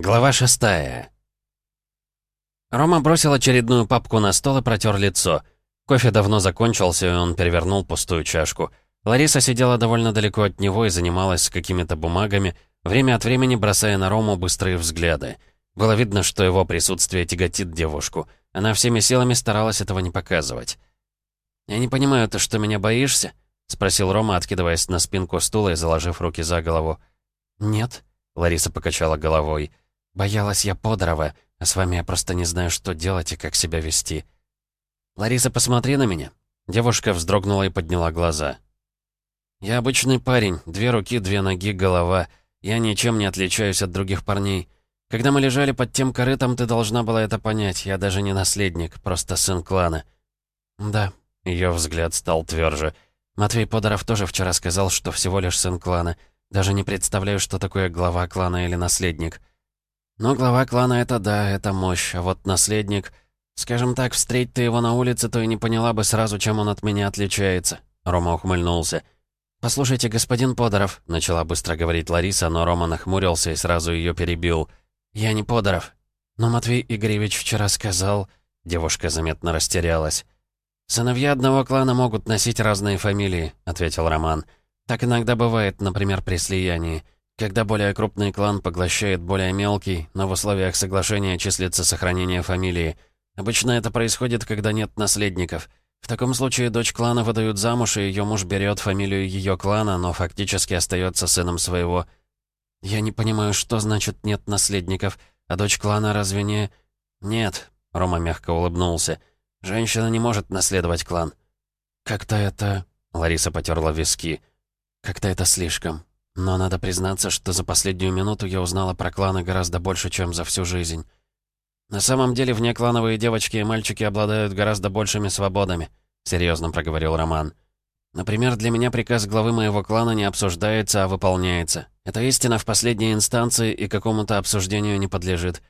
Глава шестая. Рома бросил очередную папку на стол и протер лицо. Кофе давно закончился, и он перевернул пустую чашку. Лариса сидела довольно далеко от него и занималась какими-то бумагами, время от времени бросая на Рому быстрые взгляды. Было видно, что его присутствие тяготит девушку. Она всеми силами старалась этого не показывать. «Я не понимаю, ты что, меня боишься?» — спросил Рома, откидываясь на спинку стула и заложив руки за голову. «Нет», — Лариса покачала головой. «Боялась я Подорова, а с вами я просто не знаю, что делать и как себя вести». «Лариса, посмотри на меня». Девушка вздрогнула и подняла глаза. «Я обычный парень, две руки, две ноги, голова. Я ничем не отличаюсь от других парней. Когда мы лежали под тем корытом, ты должна была это понять. Я даже не наследник, просто сын клана». «Да», — ее взгляд стал тверже. «Матвей Подоров тоже вчера сказал, что всего лишь сын клана. Даже не представляю, что такое глава клана или наследник. Но глава клана — это да, это мощь, а вот наследник... Скажем так, встреть ты его на улице, то и не поняла бы сразу, чем он от меня отличается. Рома ухмыльнулся. «Послушайте, господин Подоров», — начала быстро говорить Лариса, но Рома нахмурился и сразу ее перебил. «Я не Подоров. Но Матвей Игоревич вчера сказал...» Девушка заметно растерялась. «Сыновья одного клана могут носить разные фамилии», — ответил Роман. Так иногда бывает, например, при слиянии. Когда более крупный клан поглощает более мелкий, но в условиях соглашения числится сохранение фамилии. Обычно это происходит, когда нет наследников. В таком случае дочь клана выдают замуж, и ее муж берет фамилию ее клана, но фактически остается сыном своего. Я не понимаю, что значит «нет наследников», а дочь клана разве не... «Нет», — Рома мягко улыбнулся. «Женщина не может наследовать клан». «Как-то это...» — Лариса потерла виски. Как-то это слишком. Но надо признаться, что за последнюю минуту я узнала про кланы гораздо больше, чем за всю жизнь. На самом деле, внеклановые девочки и мальчики обладают гораздо большими свободами, серьезно проговорил Роман. Например, для меня приказ главы моего клана не обсуждается, а выполняется. Это истина в последней инстанции и какому-то обсуждению не подлежит.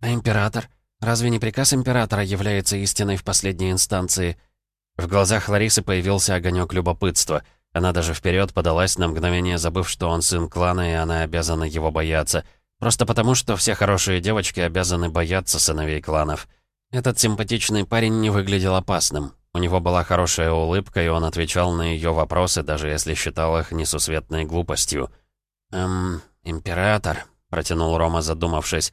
А император? Разве не приказ императора является истиной в последней инстанции? В глазах Ларисы появился огонек любопытства — она даже вперед подалась на мгновение, забыв, что он сын клана, и она обязана его бояться. Просто потому, что все хорошие девочки обязаны бояться сыновей кланов. Этот симпатичный парень не выглядел опасным. У него была хорошая улыбка, и он отвечал на ее вопросы, даже если считал их несусветной глупостью. «Эм, император», — протянул Рома, задумавшись.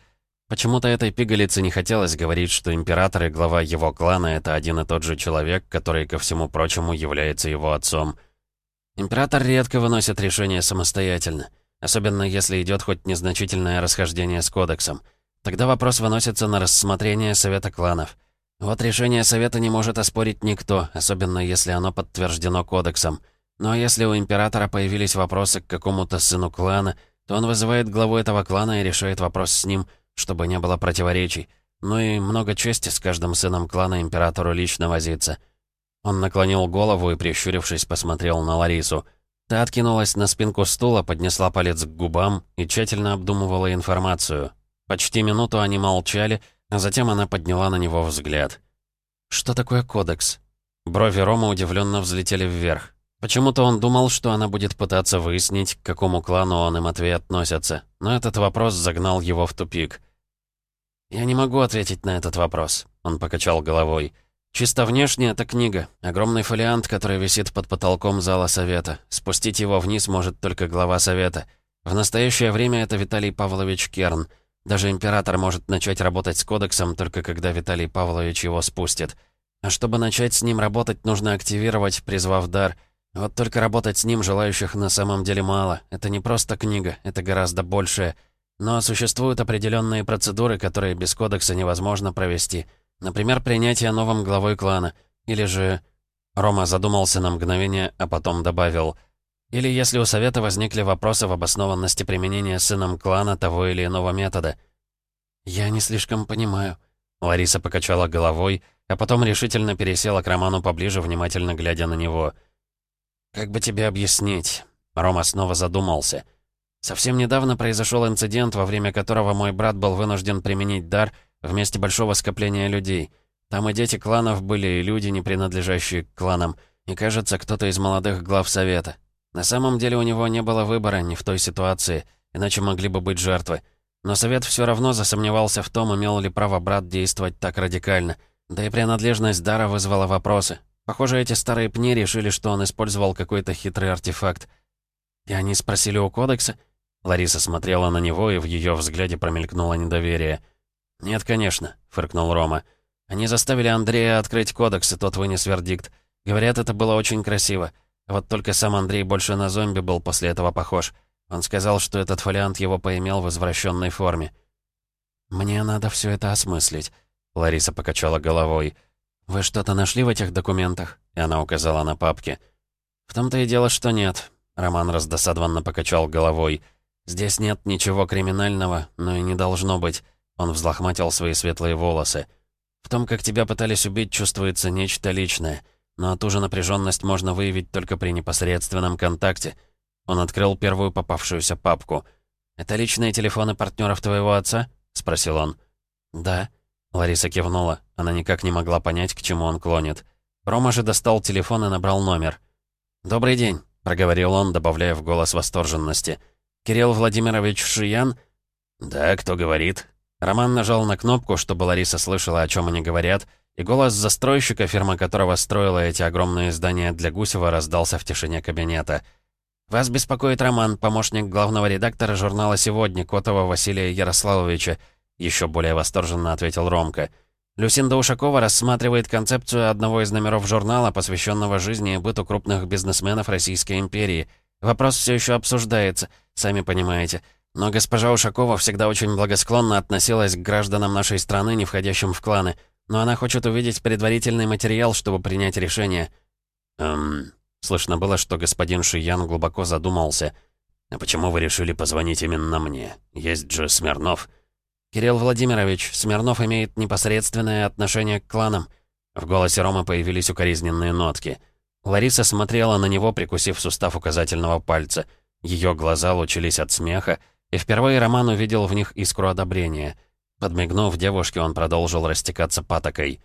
Почему-то этой пигалице не хотелось говорить, что император и глава его клана — это один и тот же человек, который, ко всему прочему, является его отцом — Император редко выносит решения самостоятельно, особенно если идет хоть незначительное расхождение с кодексом. Тогда вопрос выносится на рассмотрение Совета кланов. Вот решение Совета не может оспорить никто, особенно если оно подтверждено кодексом. Но если у Императора появились вопросы к какому-то сыну клана, то он вызывает главу этого клана и решает вопрос с ним, чтобы не было противоречий. Ну и много чести с каждым сыном клана Императору лично возиться — он наклонил голову и, прищурившись, посмотрел на Ларису. Та откинулась на спинку стула, поднесла палец к губам и тщательно обдумывала информацию. Почти минуту они молчали, а затем она подняла на него взгляд. «Что такое кодекс?» Брови Рома удивленно взлетели вверх. Почему-то он думал, что она будет пытаться выяснить, к какому клану он и Матвей относятся, но этот вопрос загнал его в тупик. «Я не могу ответить на этот вопрос», — он покачал головой. Чисто внешне это книга. Огромный фолиант, который висит под потолком зала совета. Спустить его вниз может только глава совета. В настоящее время это Виталий Павлович Керн. Даже император может начать работать с кодексом, только когда Виталий Павлович его спустит. А чтобы начать с ним работать, нужно активировать, призвав дар. Вот только работать с ним желающих на самом деле мало. Это не просто книга, это гораздо большее. Но существуют определенные процедуры, которые без кодекса невозможно провести — Например, принятие новым главой клана. Или же... Рома задумался на мгновение, а потом добавил... Или если у Совета возникли вопросы в обоснованности применения сыном клана того или иного метода. «Я не слишком понимаю». Лариса покачала головой, а потом решительно пересела к Роману поближе, внимательно глядя на него. «Как бы тебе объяснить?» Рома снова задумался. «Совсем недавно произошел инцидент, во время которого мой брат был вынужден применить дар, в месте большого скопления людей. Там и дети кланов были, и люди, не принадлежащие к кланам. И, кажется, кто-то из молодых глав совета. На самом деле у него не было выбора ни в той ситуации, иначе могли бы быть жертвы. Но совет все равно засомневался в том, имел ли право брат действовать так радикально. Да и принадлежность дара вызвала вопросы. Похоже, эти старые пни решили, что он использовал какой-то хитрый артефакт. И они спросили у кодекса? Лариса смотрела на него, и в ее взгляде промелькнуло недоверие. «Нет, конечно», — фыркнул Рома. «Они заставили Андрея открыть кодекс, и тот вынес вердикт. Говорят, это было очень красиво. Вот только сам Андрей больше на зомби был после этого похож. Он сказал, что этот фолиант его поимел в извращенной форме. «Мне надо все это осмыслить», — Лариса покачала головой. «Вы что-то нашли в этих документах?» И она указала на папки. «В том-то и дело, что нет». Роман раздосадованно покачал головой. «Здесь нет ничего криминального, но и не должно быть». Он взлохматил свои светлые волосы. «В том, как тебя пытались убить, чувствуется нечто личное. Но ту же напряженность можно выявить только при непосредственном контакте». Он открыл первую попавшуюся папку. «Это личные телефоны партнеров твоего отца?» — спросил он. «Да». Лариса кивнула. Она никак не могла понять, к чему он клонит. Рома же достал телефон и набрал номер. «Добрый день», — проговорил он, добавляя в голос восторженности. «Кирилл Владимирович Шиян?» «Да, кто говорит?» Роман нажал на кнопку, чтобы Лариса слышала, о чем они говорят, и голос застройщика, фирма которого строила эти огромные здания для Гусева, раздался в тишине кабинета. «Вас беспокоит Роман, помощник главного редактора журнала «Сегодня» Котова Василия Ярославовича», еще более восторженно ответил Ромка. Люсинда Ушакова рассматривает концепцию одного из номеров журнала, посвященного жизни и быту крупных бизнесменов Российской империи. Вопрос все еще обсуждается, сами понимаете. Но госпожа Ушакова всегда очень благосклонно относилась к гражданам нашей страны, не входящим в кланы. Но она хочет увидеть предварительный материал, чтобы принять решение. Эм, Слышно было, что господин Шиян глубоко задумался. «А почему вы решили позвонить именно мне? Есть же Смирнов». «Кирилл Владимирович, Смирнов имеет непосредственное отношение к кланам». В голосе Ромы появились укоризненные нотки. Лариса смотрела на него, прикусив сустав указательного пальца. Ее глаза лучились от смеха, и впервые Роман увидел в них искру одобрения. Подмигнув девушке, он продолжил растекаться патокой.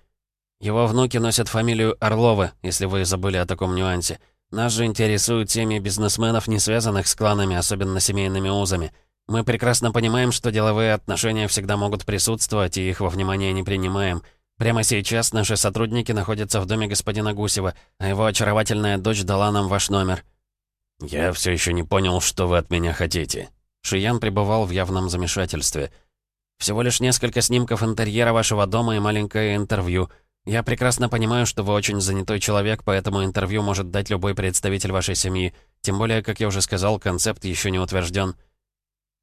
Его внуки носят фамилию Орлова, если вы забыли о таком нюансе. Нас же интересуют семьи бизнесменов, не связанных с кланами, особенно семейными узами. Мы прекрасно понимаем, что деловые отношения всегда могут присутствовать, и их во внимание не принимаем. Прямо сейчас наши сотрудники находятся в доме господина Гусева, а его очаровательная дочь дала нам ваш номер». «Я все еще не понял, что вы от меня хотите». Шиян пребывал в явном замешательстве. «Всего лишь несколько снимков интерьера вашего дома и маленькое интервью». «Я прекрасно понимаю, что вы очень занятой человек, поэтому интервью может дать любой представитель вашей семьи. Тем более, как я уже сказал, концепт еще не утвержден».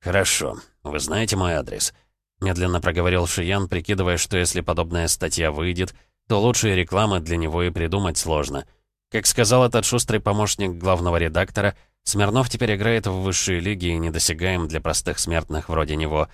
«Хорошо. Вы знаете мой адрес?» Медленно проговорил Шиян, прикидывая, что если подобная статья выйдет, то лучшие рекламы для него и придумать сложно. Как сказал этот шустрый помощник главного редактора, Смирнов теперь играет в высшие лиги и недосягаем для простых смертных вроде него.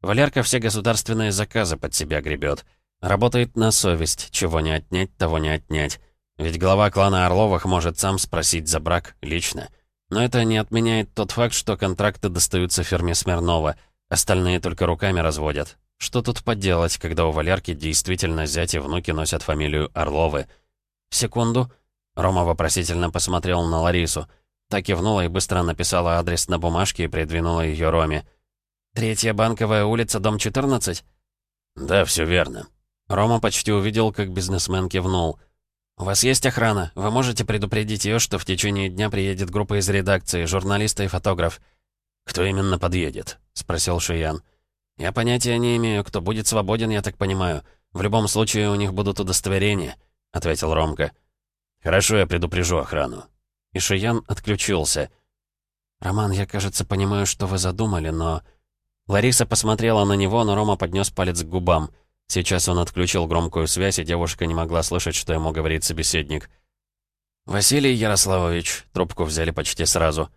Валерка все государственные заказы под себя гребет. Работает на совесть, чего не отнять, того не отнять. Ведь глава клана Орловых может сам спросить за брак лично. Но это не отменяет тот факт, что контракты достаются фирме Смирнова. Остальные только руками разводят. Что тут поделать, когда у Валерки действительно зять и внуки носят фамилию Орловы? Секунду. Рома вопросительно посмотрел на Ларису. Та кивнула и быстро написала адрес на бумажке и придвинула ее Роме. «Третья банковая улица, дом 14?» «Да, все верно. Рома почти увидел, как бизнесмен кивнул. «У вас есть охрана? Вы можете предупредить ее, что в течение дня приедет группа из редакции, журналиста и фотограф?» «Кто именно подъедет?» — спросил Шиян. «Я понятия не имею, кто будет свободен, я так понимаю. В любом случае, у них будут удостоверения», — ответил Ромка. «Хорошо, я предупрежу охрану». И Шиян отключился. «Роман, я, кажется, понимаю, что вы задумали, но...» Лариса посмотрела на него, но Рома поднес палец к губам — Сейчас он отключил громкую связь, и девушка не могла слышать, что ему говорит собеседник. «Василий Ярославович», — трубку взяли почти сразу.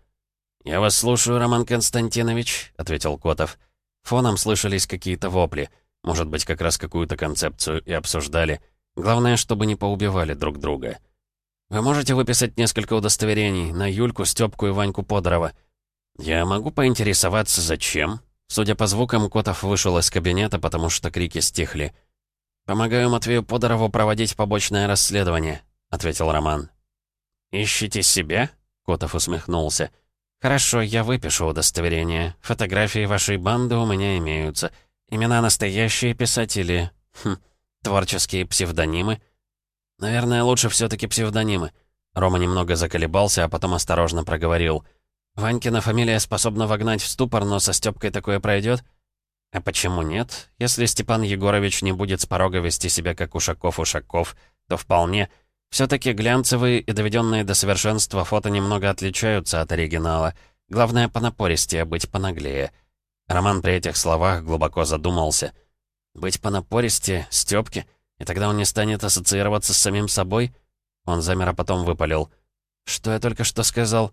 «Я вас слушаю, Роман Константинович», — ответил Котов. Фоном слышались какие-то вопли. Может быть, как раз какую-то концепцию и обсуждали. Главное, чтобы не поубивали друг друга. «Вы можете выписать несколько удостоверений на Юльку, Стёпку и Ваньку Подорова?» «Я могу поинтересоваться, зачем?» Судя по звукам, Котов вышел из кабинета, потому что крики стихли. «Помогаю Матвею Подорову проводить побочное расследование», — ответил Роман. «Ищите себя?» — Котов усмехнулся. «Хорошо, я выпишу удостоверение. Фотографии вашей банды у меня имеются. Имена настоящие писатели. Хм, творческие псевдонимы. Наверное, лучше все таки псевдонимы». Рома немного заколебался, а потом осторожно проговорил. «Ванькина фамилия способна вогнать в ступор, но со Стёпкой такое пройдет? «А почему нет? Если Степан Егорович не будет с порога вести себя как Ушаков-Ушаков, то вполне. все таки глянцевые и доведенные до совершенства фото немного отличаются от оригинала. Главное, по напористее, быть понаглее». Роман при этих словах глубоко задумался. «Быть понапористее, Стёпке? И тогда он не станет ассоциироваться с самим собой?» Он замер, а потом выпалил. «Что я только что сказал?»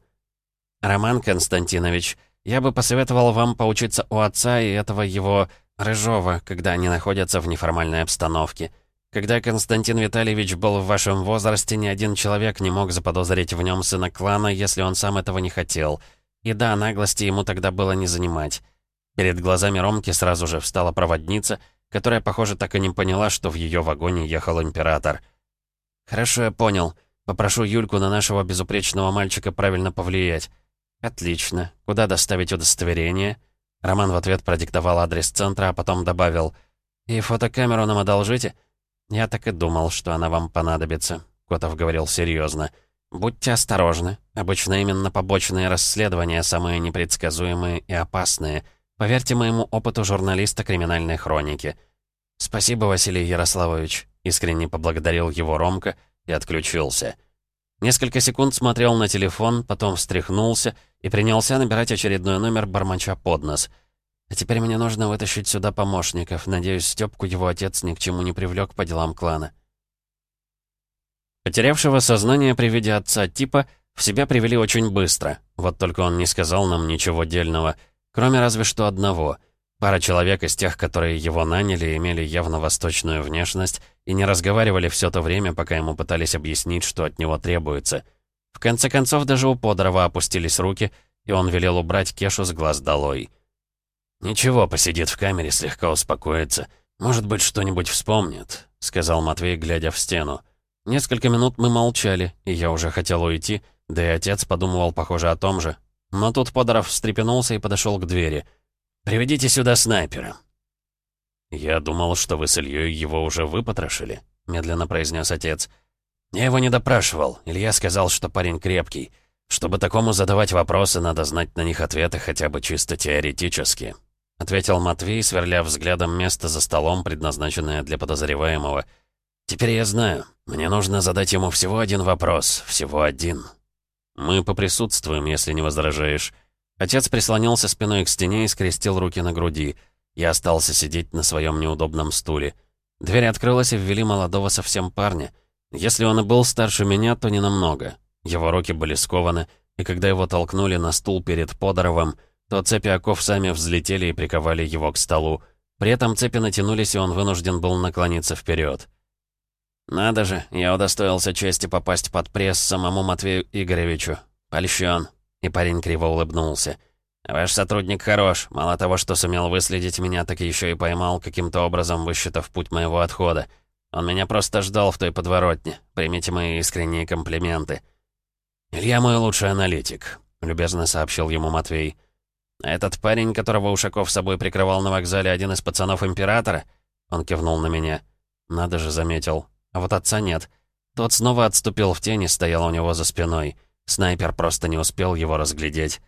«Роман Константинович, я бы посоветовал вам поучиться у отца и этого его Рыжова, когда они находятся в неформальной обстановке. Когда Константин Витальевич был в вашем возрасте, ни один человек не мог заподозрить в нем сына клана, если он сам этого не хотел. И да, наглости ему тогда было не занимать. Перед глазами Ромки сразу же встала проводница, которая, похоже, так и не поняла, что в ее вагоне ехал император. «Хорошо, я понял. Попрошу Юльку на нашего безупречного мальчика правильно повлиять». «Отлично. Куда доставить удостоверение?» Роман в ответ продиктовал адрес центра, а потом добавил. «И фотокамеру нам одолжите?» «Я так и думал, что она вам понадобится», — Котов говорил серьезно. «Будьте осторожны. Обычно именно побочные расследования самые непредсказуемые и опасные. Поверьте моему опыту журналиста криминальной хроники». «Спасибо, Василий Ярославович», — искренне поблагодарил его Ромка и отключился. Несколько секунд смотрел на телефон, потом встряхнулся и принялся набирать очередной номер бормоча под нос. А теперь мне нужно вытащить сюда помощников. Надеюсь, Стёпку его отец ни к чему не привлек по делам клана. Потерявшего сознание при виде отца типа в себя привели очень быстро. Вот только он не сказал нам ничего дельного, кроме разве что одного — Пара человек из тех, которые его наняли, имели явно восточную внешность и не разговаривали все то время, пока ему пытались объяснить, что от него требуется. В конце концов, даже у Подорова опустились руки, и он велел убрать Кешу с глаз долой. «Ничего, посидит в камере, слегка успокоится. Может быть, что-нибудь вспомнит», — сказал Матвей, глядя в стену. Несколько минут мы молчали, и я уже хотел уйти, да и отец подумывал, похоже, о том же. Но тут Подоров встрепенулся и подошел к двери — «Приведите сюда снайпера». «Я думал, что вы с Ильей его уже выпотрошили», — медленно произнес отец. «Я его не допрашивал. Илья сказал, что парень крепкий. Чтобы такому задавать вопросы, надо знать на них ответы хотя бы чисто теоретически», — ответил Матвей, сверля взглядом место за столом, предназначенное для подозреваемого. «Теперь я знаю. Мне нужно задать ему всего один вопрос. Всего один». «Мы поприсутствуем, если не возражаешь». Отец прислонился спиной к стене и скрестил руки на груди. Я остался сидеть на своем неудобном стуле. Дверь открылась и ввели молодого совсем парня. Если он и был старше меня, то не намного. Его руки были скованы, и когда его толкнули на стул перед Подоровым, то цепи оков сами взлетели и приковали его к столу. При этом цепи натянулись, и он вынужден был наклониться вперед. «Надо же, я удостоился чести попасть под пресс самому Матвею Игоревичу. Польщен. И парень криво улыбнулся. «Ваш сотрудник хорош. Мало того, что сумел выследить меня, так еще и поймал, каким-то образом высчитав путь моего отхода. Он меня просто ждал в той подворотне. Примите мои искренние комплименты». «Илья мой лучший аналитик», — любезно сообщил ему Матвей. «Этот парень, которого Ушаков с собой прикрывал на вокзале, один из пацанов Императора?» Он кивнул на меня. «Надо же», — заметил. А вот отца нет. Тот снова отступил в тени, стоял у него за спиной. Снайпер просто не успел его разглядеть.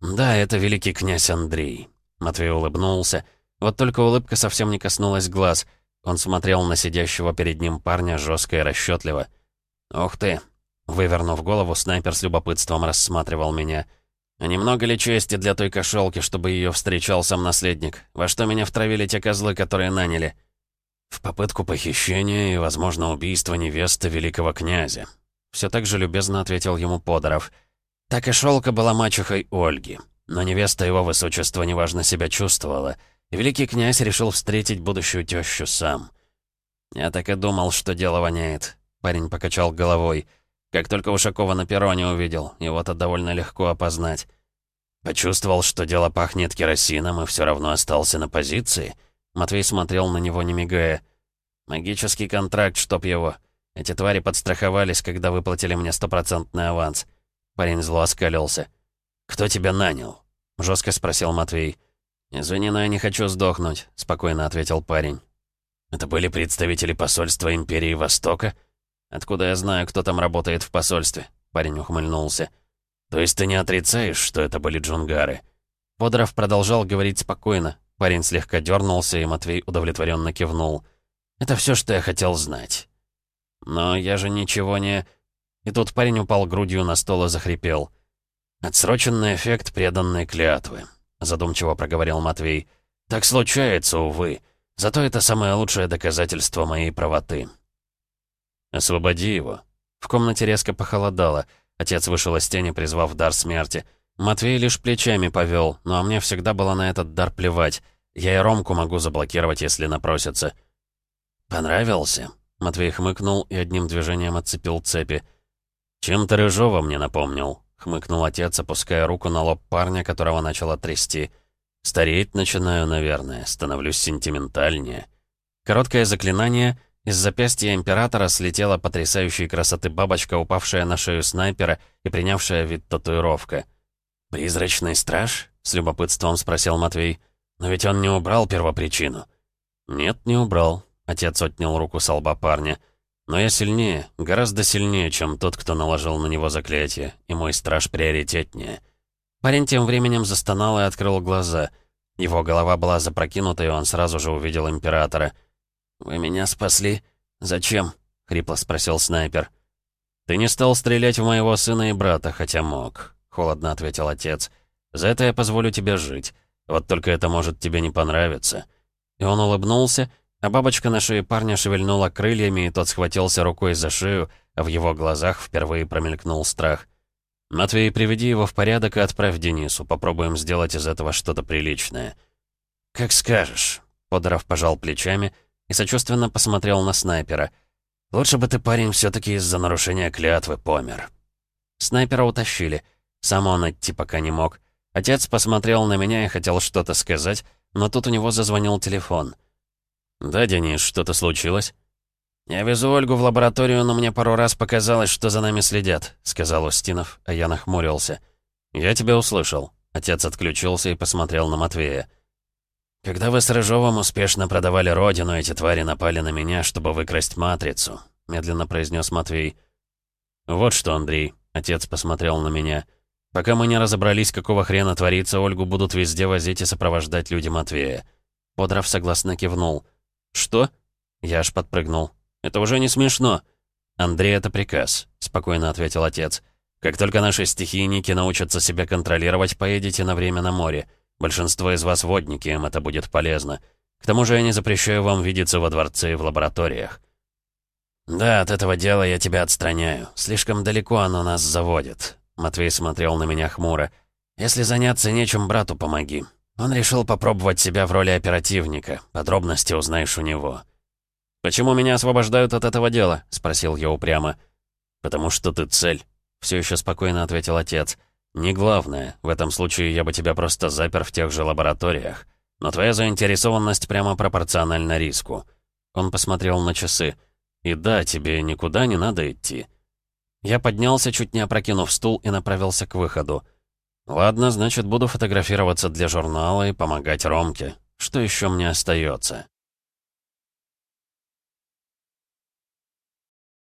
«Да, это великий князь Андрей». Матвей улыбнулся. Вот только улыбка совсем не коснулась глаз. Он смотрел на сидящего перед ним парня жестко и расчетливо. «Ух ты!» Вывернув голову, снайпер с любопытством рассматривал меня. «А немного ли чести для той кошелки, чтобы ее встречал сам наследник? Во что меня втравили те козлы, которые наняли?» «В попытку похищения и, возможно, убийства невесты великого князя», все так же любезно ответил ему Подоров. Так и Шелка была мачехой Ольги. Но невеста его высочества неважно себя чувствовала. И великий князь решил встретить будущую тещу сам. «Я так и думал, что дело воняет», — парень покачал головой. «Как только Ушакова на перроне увидел, его-то довольно легко опознать». «Почувствовал, что дело пахнет керосином и все равно остался на позиции?» Матвей смотрел на него, не мигая. «Магический контракт, чтоб его. Эти твари подстраховались, когда выплатили мне стопроцентный аванс. Парень зло оскалился. «Кто тебя нанял?» — жестко спросил Матвей. «Извини, но я не хочу сдохнуть», — спокойно ответил парень. «Это были представители посольства Империи Востока?» «Откуда я знаю, кто там работает в посольстве?» Парень ухмыльнулся. «То есть ты не отрицаешь, что это были джунгары?» Подоров продолжал говорить спокойно. Парень слегка дернулся, и Матвей удовлетворенно кивнул. «Это все, что я хотел знать». «Но я же ничего не...» И тут парень упал грудью на стол и захрипел. «Отсроченный эффект преданной клятвы», — задумчиво проговорил Матвей. «Так случается, увы. Зато это самое лучшее доказательство моей правоты». «Освободи его». В комнате резко похолодало. Отец вышел из тени, призвав дар смерти. Матвей лишь плечами повел, но мне всегда было на этот дар плевать. Я и Ромку могу заблокировать, если напросится. «Понравился?» Матвей хмыкнул и одним движением отцепил цепи. «Чем-то Рыжова мне напомнил», — хмыкнул отец, опуская руку на лоб парня, которого начало трясти. «Стареть начинаю, наверное, становлюсь сентиментальнее». Короткое заклинание, из запястья Императора слетела потрясающей красоты бабочка, упавшая на шею снайпера и принявшая вид татуировка. «Призрачный страж?» — с любопытством спросил Матвей. «Но ведь он не убрал первопричину». «Нет, не убрал», — отец отнял руку с лба парня. Но я сильнее, гораздо сильнее, чем тот, кто наложил на него заклятие, и мой страж приоритетнее. Парень тем временем застонал и открыл глаза. Его голова была запрокинута, и он сразу же увидел Императора. «Вы меня спасли? Зачем?» — хрипло спросил снайпер. «Ты не стал стрелять в моего сына и брата, хотя мог», — холодно ответил отец. «За это я позволю тебе жить. Вот только это может тебе не понравиться». И он улыбнулся, а бабочка на шее парня шевельнула крыльями, и тот схватился рукой за шею, а в его глазах впервые промелькнул страх. «Матвей, приведи его в порядок и отправь Денису. Попробуем сделать из этого что-то приличное». «Как скажешь», — Подоров пожал плечами и сочувственно посмотрел на снайпера. «Лучше бы ты, парень, все таки из-за нарушения клятвы помер». Снайпера утащили. Сам он идти пока не мог. Отец посмотрел на меня и хотел что-то сказать, но тут у него зазвонил телефон — «Да, Денис, что-то случилось?» «Я везу Ольгу в лабораторию, но мне пару раз показалось, что за нами следят», — сказал Устинов, а я нахмурился. «Я тебя услышал». Отец отключился и посмотрел на Матвея. «Когда вы с Рыжовым успешно продавали родину, эти твари напали на меня, чтобы выкрасть матрицу», — медленно произнес Матвей. «Вот что, Андрей», — отец посмотрел на меня. «Пока мы не разобрались, какого хрена творится, Ольгу будут везде возить и сопровождать люди Матвея». Бодров согласно кивнул. «Что?» Я аж подпрыгнул. «Это уже не смешно». «Андрей, это приказ», — спокойно ответил отец. «Как только наши стихийники научатся себя контролировать, поедете на время на море. Большинство из вас водники, им это будет полезно. К тому же я не запрещаю вам видеться во дворце и в лабораториях». «Да, от этого дела я тебя отстраняю. Слишком далеко оно нас заводит». Матвей смотрел на меня хмуро. «Если заняться нечем, брату помоги. Он решил попробовать себя в роли оперативника. Подробности узнаешь у него. «Почему меня освобождают от этого дела?» — спросил я упрямо. «Потому что ты цель», — все еще спокойно ответил отец. «Не главное. В этом случае я бы тебя просто запер в тех же лабораториях. Но твоя заинтересованность прямо пропорциональна риску». Он посмотрел на часы. «И да, тебе никуда не надо идти». Я поднялся, чуть не опрокинув стул, и направился к выходу. Ладно, значит, буду фотографироваться для журнала и помогать Ромке. Что еще мне остается?